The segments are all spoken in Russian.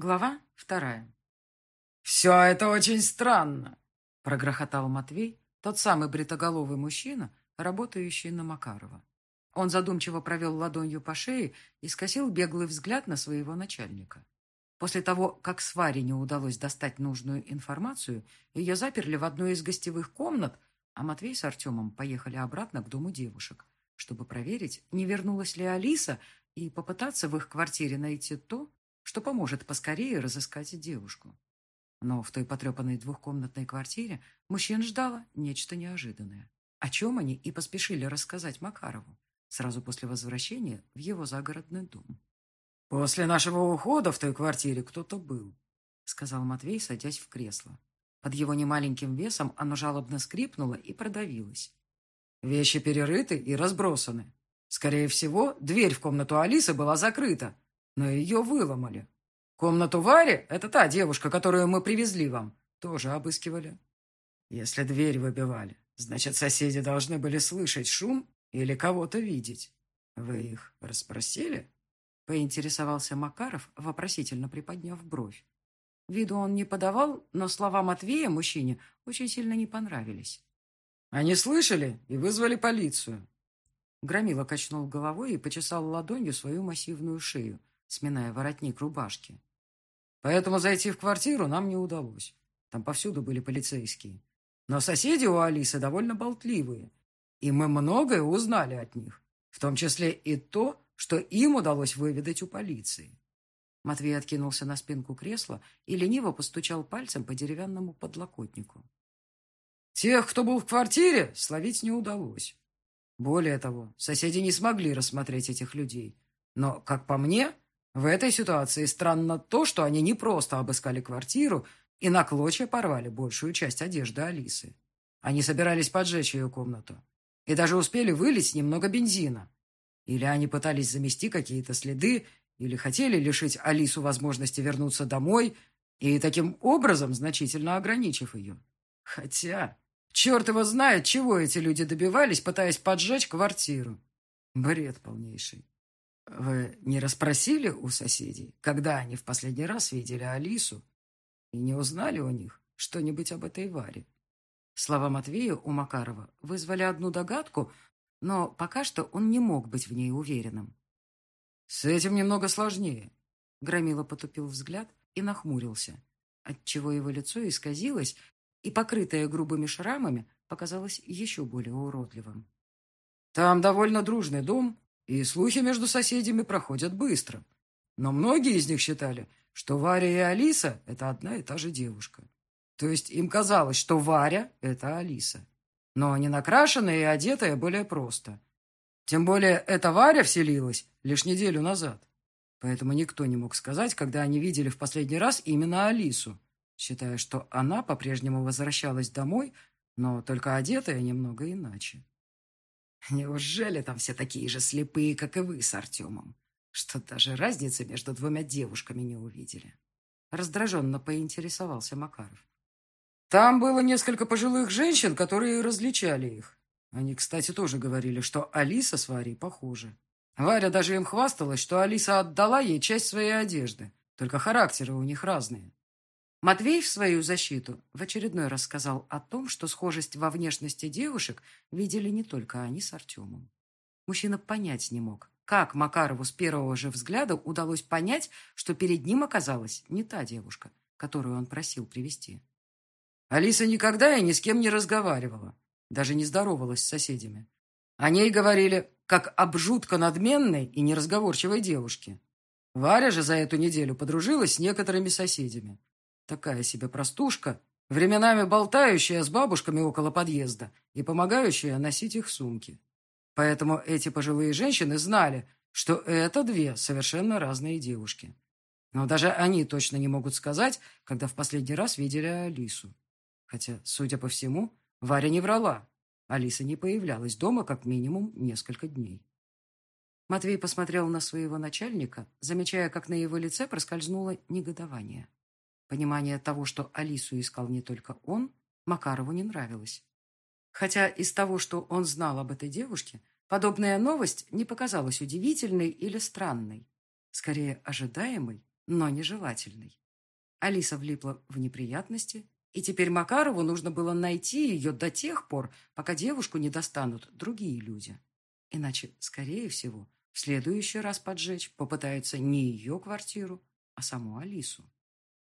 Глава вторая. «Все это очень странно», — прогрохотал Матвей, тот самый бритоголовый мужчина, работающий на Макарова. Он задумчиво провел ладонью по шее и скосил беглый взгляд на своего начальника. После того, как Сваре не удалось достать нужную информацию, ее заперли в одной из гостевых комнат, а Матвей с Артемом поехали обратно к дому девушек, чтобы проверить, не вернулась ли Алиса, и попытаться в их квартире найти то, что поможет поскорее разыскать девушку. Но в той потрепанной двухкомнатной квартире мужчин ждало нечто неожиданное, о чем они и поспешили рассказать Макарову сразу после возвращения в его загородный дом. «После нашего ухода в той квартире кто-то был», — сказал Матвей, садясь в кресло. Под его немаленьким весом оно жалобно скрипнуло и продавилось. «Вещи перерыты и разбросаны. Скорее всего, дверь в комнату Алисы была закрыта, но ее выломали. Комнату Вари, это та девушка, которую мы привезли вам, тоже обыскивали. Если дверь выбивали, значит, соседи должны были слышать шум или кого-то видеть. Вы их расспросили? Поинтересовался Макаров, вопросительно приподняв бровь. Виду он не подавал, но слова Матвея мужчине очень сильно не понравились. Они слышали и вызвали полицию. Громила качнул головой и почесал ладонью свою массивную шею, сминая воротник рубашки. Поэтому зайти в квартиру нам не удалось. Там повсюду были полицейские. Но соседи у Алисы довольно болтливые, и мы многое узнали от них, в том числе и то, что им удалось выведать у полиции. Матвей откинулся на спинку кресла и лениво постучал пальцем по деревянному подлокотнику. Тех, кто был в квартире, словить не удалось. Более того, соседи не смогли рассмотреть этих людей. Но, как по мне, в этой ситуации странно то, что они не просто обыскали квартиру и на клочья порвали большую часть одежды Алисы. Они собирались поджечь ее комнату. И даже успели вылить немного бензина. Или они пытались замести какие-то следы, или хотели лишить Алису возможности вернуться домой, и таким образом значительно ограничив ее. Хотя, черт его знает, чего эти люди добивались, пытаясь поджечь квартиру. Бред полнейший. Вы не расспросили у соседей, когда они в последний раз видели Алису, и не узнали у них что-нибудь об этой Варе? Слова Матвея у Макарова вызвали одну догадку, но пока что он не мог быть в ней уверенным. «С этим немного сложнее», — Громила потупил взгляд и нахмурился, отчего его лицо исказилось, и, покрытое грубыми шрамами, показалось еще более уродливым. «Там довольно дружный дом, и слухи между соседями проходят быстро. Но многие из них считали, что Варя и Алиса – это одна и та же девушка. То есть им казалось, что Варя – это Алиса. Но не накрашенная и одетая более просто. Тем более эта Варя вселилась лишь неделю назад. Поэтому никто не мог сказать, когда они видели в последний раз именно Алису, считая, что она по-прежнему возвращалась домой, но только одетая немного иначе. Неужели там все такие же слепые, как и вы с Артемом? Что даже разницы между двумя девушками не увидели. Раздраженно поинтересовался Макаров. Там было несколько пожилых женщин, которые различали их. Они, кстати, тоже говорили, что Алиса с Варей похожи. Варя даже им хвасталась, что Алиса отдала ей часть своей одежды, только характеры у них разные. Матвей в свою защиту в очередной раз сказал о том, что схожесть во внешности девушек видели не только они с Артемом. Мужчина понять не мог, как Макарову с первого же взгляда удалось понять, что перед ним оказалась не та девушка, которую он просил привести. Алиса никогда и ни с кем не разговаривала, даже не здоровалась с соседями. О ней говорили как об жутко надменной и неразговорчивой девушке. Варя же за эту неделю подружилась с некоторыми соседями, Такая себе простушка, временами болтающая с бабушками около подъезда и помогающая носить их сумки. Поэтому эти пожилые женщины знали, что это две совершенно разные девушки. Но даже они точно не могут сказать, когда в последний раз видели Алису. Хотя, судя по всему, Варя не врала. Алиса не появлялась дома как минимум несколько дней. Матвей посмотрел на своего начальника, замечая, как на его лице проскользнуло негодование. Понимание того, что Алису искал не только он, Макарову не нравилось. Хотя из того, что он знал об этой девушке, подобная новость не показалась удивительной или странной, скорее ожидаемой но нежелательной. Алиса влипла в неприятности, и теперь Макарову нужно было найти ее до тех пор, пока девушку не достанут другие люди. Иначе, скорее всего, в следующий раз поджечь попытаются не ее квартиру, а саму Алису.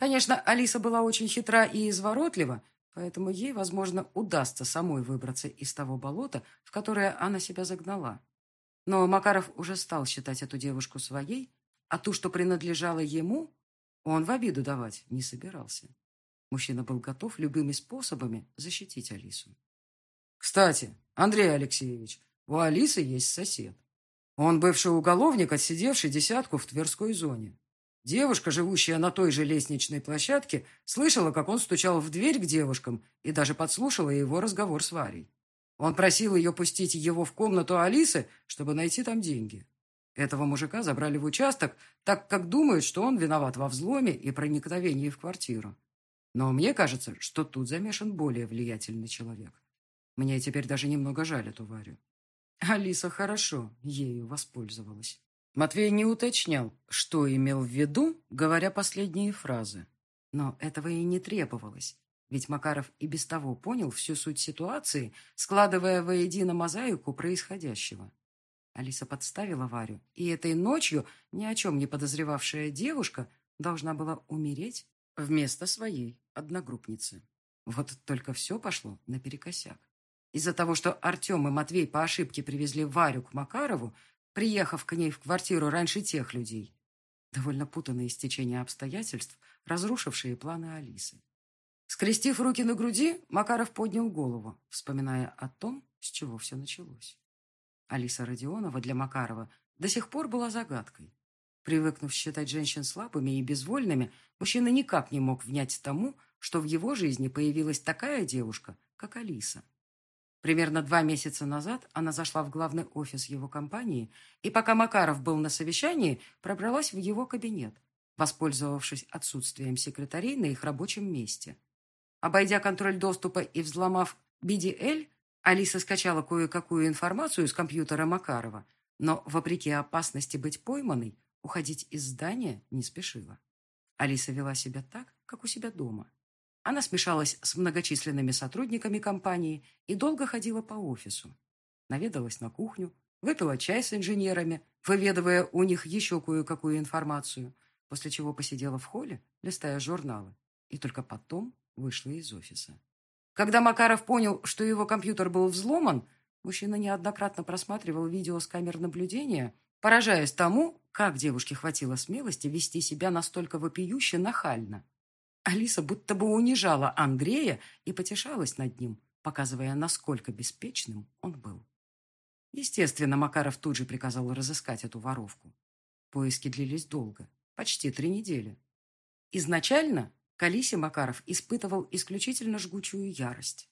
Конечно, Алиса была очень хитра и изворотлива, поэтому ей, возможно, удастся самой выбраться из того болота, в которое она себя загнала. Но Макаров уже стал считать эту девушку своей, а ту, что принадлежала ему, он в обиду давать не собирался. Мужчина был готов любыми способами защитить Алису. «Кстати, Андрей Алексеевич, у Алисы есть сосед. Он бывший уголовник, отсидевший десятку в Тверской зоне. Девушка, живущая на той же лестничной площадке, слышала, как он стучал в дверь к девушкам и даже подслушала его разговор с Варей. Он просил ее пустить его в комнату Алисы, чтобы найти там деньги. Этого мужика забрали в участок, так как думают, что он виноват во взломе и проникновении в квартиру. Но мне кажется, что тут замешан более влиятельный человек. Мне теперь даже немного жаль эту Варю. Алиса хорошо ею воспользовалась. Матвей не уточнял, что имел в виду, говоря последние фразы. Но этого и не требовалось, ведь Макаров и без того понял всю суть ситуации, складывая воедино мозаику происходящего. Алиса подставила Варю, и этой ночью ни о чем не подозревавшая девушка должна была умереть вместо своей одногруппницы. Вот только все пошло наперекосяк. Из-за того, что Артем и Матвей по ошибке привезли Варю к Макарову, приехав к ней в квартиру раньше тех людей. Довольно путанное стечение обстоятельств, разрушившие планы Алисы. Скрестив руки на груди, Макаров поднял голову, вспоминая о том, с чего все началось. Алиса Родионова для Макарова до сих пор была загадкой. Привыкнув считать женщин слабыми и безвольными, мужчина никак не мог внять тому, что в его жизни появилась такая девушка, как Алиса. Примерно два месяца назад она зашла в главный офис его компании и, пока Макаров был на совещании, пробралась в его кабинет, воспользовавшись отсутствием секретарей на их рабочем месте. Обойдя контроль доступа и взломав BDL, Алиса скачала кое-какую информацию с компьютера Макарова, но, вопреки опасности быть пойманной, уходить из здания не спешила. Алиса вела себя так, как у себя дома. Она смешалась с многочисленными сотрудниками компании и долго ходила по офису. Наведалась на кухню, выпила чай с инженерами, выведывая у них еще кое-какую информацию, после чего посидела в холле, листая журналы, и только потом вышла из офиса. Когда Макаров понял, что его компьютер был взломан, мужчина неоднократно просматривал видео с камер наблюдения, поражаясь тому, как девушке хватило смелости вести себя настолько вопиюще нахально. Алиса будто бы унижала Андрея и потешалась над ним, показывая, насколько беспечным он был. Естественно, Макаров тут же приказал разыскать эту воровку. Поиски длились долго, почти три недели. Изначально к Алисе Макаров испытывал исключительно жгучую ярость.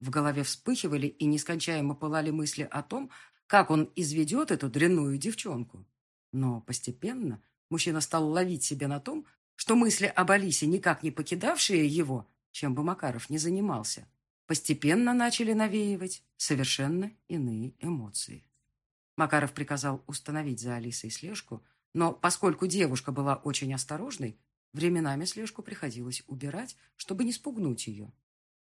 В голове вспыхивали и нескончаемо пылали мысли о том, как он изведет эту дрянную девчонку. Но постепенно мужчина стал ловить себя на том, что мысли об Алисе, никак не покидавшие его, чем бы Макаров не занимался, постепенно начали навеивать совершенно иные эмоции. Макаров приказал установить за Алисой слежку, но поскольку девушка была очень осторожной, временами слежку приходилось убирать, чтобы не спугнуть ее.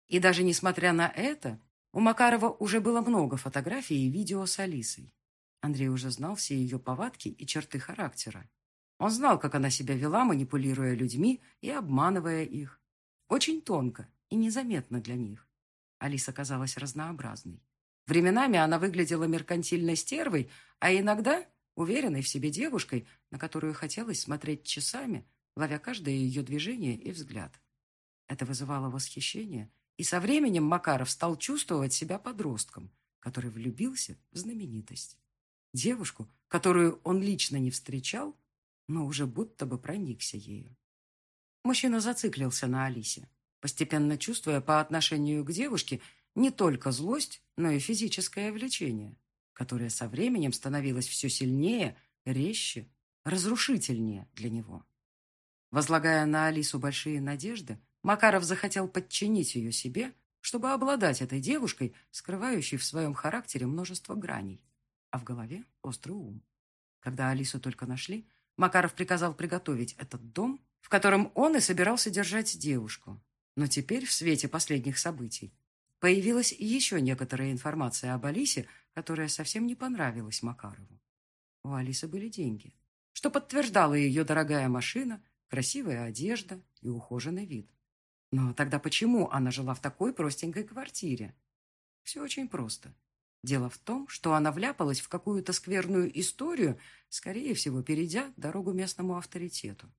И даже несмотря на это, у Макарова уже было много фотографий и видео с Алисой. Андрей уже знал все ее повадки и черты характера. Он знал, как она себя вела, манипулируя людьми и обманывая их. Очень тонко и незаметно для них. Алиса казалась разнообразной. Временами она выглядела меркантильной стервой, а иногда уверенной в себе девушкой, на которую хотелось смотреть часами, ловя каждое ее движение и взгляд. Это вызывало восхищение, и со временем Макаров стал чувствовать себя подростком, который влюбился в знаменитость. Девушку, которую он лично не встречал, но уже будто бы проникся ею. Мужчина зациклился на Алисе, постепенно чувствуя по отношению к девушке не только злость, но и физическое влечение, которое со временем становилось все сильнее, резче, разрушительнее для него. Возлагая на Алису большие надежды, Макаров захотел подчинить ее себе, чтобы обладать этой девушкой, скрывающей в своем характере множество граней, а в голове острый ум. Когда Алису только нашли, Макаров приказал приготовить этот дом, в котором он и собирался держать девушку. Но теперь, в свете последних событий, появилась еще некоторая информация об Алисе, которая совсем не понравилась Макарову. У Алисы были деньги, что подтверждала ее дорогая машина, красивая одежда и ухоженный вид. Но тогда почему она жила в такой простенькой квартире? Все очень просто. Дело в том, что она вляпалась в какую-то скверную историю, скорее всего, перейдя дорогу местному авторитету.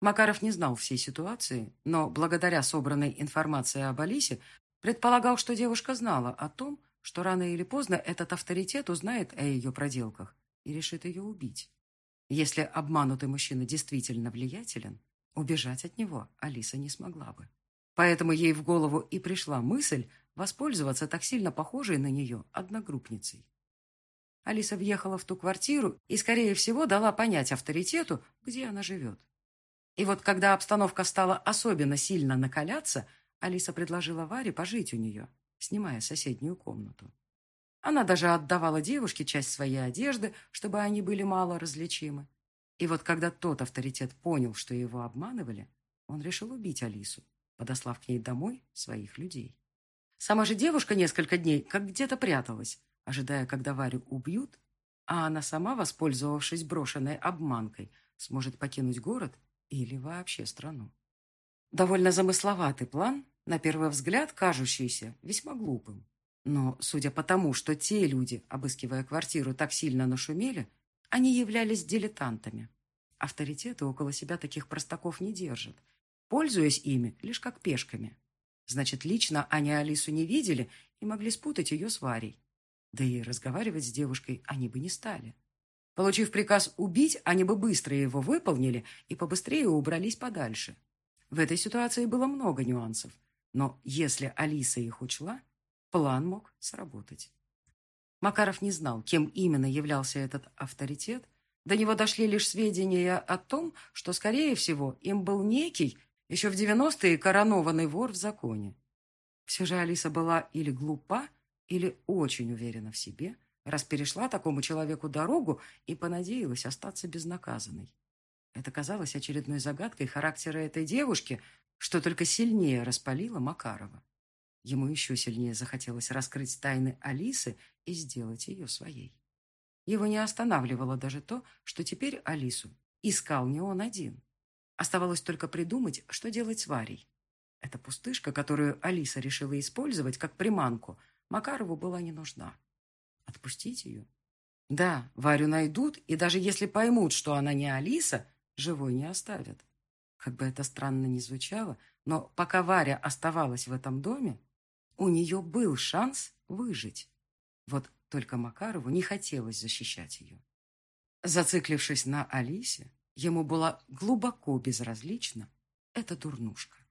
Макаров не знал всей ситуации, но благодаря собранной информации об Алисе предполагал, что девушка знала о том, что рано или поздно этот авторитет узнает о ее проделках и решит ее убить. Если обманутый мужчина действительно влиятелен, убежать от него Алиса не смогла бы. Поэтому ей в голову и пришла мысль воспользоваться так сильно похожей на нее одногруппницей. Алиса въехала в ту квартиру и, скорее всего, дала понять авторитету, где она живет. И вот когда обстановка стала особенно сильно накаляться, Алиса предложила Варе пожить у нее, снимая соседнюю комнату. Она даже отдавала девушке часть своей одежды, чтобы они были мало различимы. И вот когда тот авторитет понял, что его обманывали, он решил убить Алису, подослав к ней домой своих людей. Сама же девушка несколько дней как где-то пряталась, ожидая, когда Варю убьют, а она сама, воспользовавшись брошенной обманкой, сможет покинуть город или вообще страну. Довольно замысловатый план, на первый взгляд кажущийся весьма глупым. Но, судя по тому, что те люди, обыскивая квартиру, так сильно нашумели, они являлись дилетантами. Авторитеты около себя таких простаков не держат, пользуясь ими лишь как пешками. Значит, лично они Алису не видели и могли спутать ее с Варей. Да и разговаривать с девушкой они бы не стали. Получив приказ убить, они бы быстро его выполнили и побыстрее убрались подальше. В этой ситуации было много нюансов. Но если Алиса их учла, план мог сработать. Макаров не знал, кем именно являлся этот авторитет. До него дошли лишь сведения о том, что, скорее всего, им был некий, еще в 90-е коронованный вор в законе. Все же Алиса была или глупа, или очень уверена в себе, раз перешла такому человеку дорогу и понадеялась остаться безнаказанной. Это казалось очередной загадкой характера этой девушки, что только сильнее распалило Макарова. Ему еще сильнее захотелось раскрыть тайны Алисы и сделать ее своей. Его не останавливало даже то, что теперь Алису искал не он один. Оставалось только придумать, что делать с Варей. Эта пустышка, которую Алиса решила использовать как приманку, Макарову была не нужна. Отпустить ее? Да, Варю найдут, и даже если поймут, что она не Алиса, живой не оставят. Как бы это странно ни звучало, но пока Варя оставалась в этом доме, у нее был шанс выжить. Вот только Макарову не хотелось защищать ее. Зациклившись на Алисе, ему была глубоко безразлична эта дурнушка.